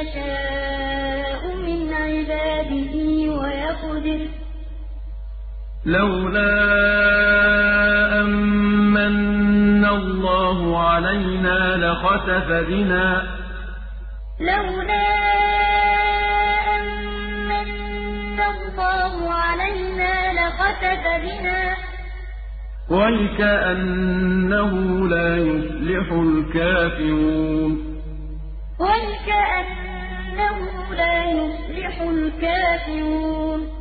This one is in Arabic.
يشاء من عباده ويقدر. لولا أمن الله علينا لخسف بنا. لولا الله علينا لخسف بنا. ويكأنه لا يفلح الكافرون. الكافرون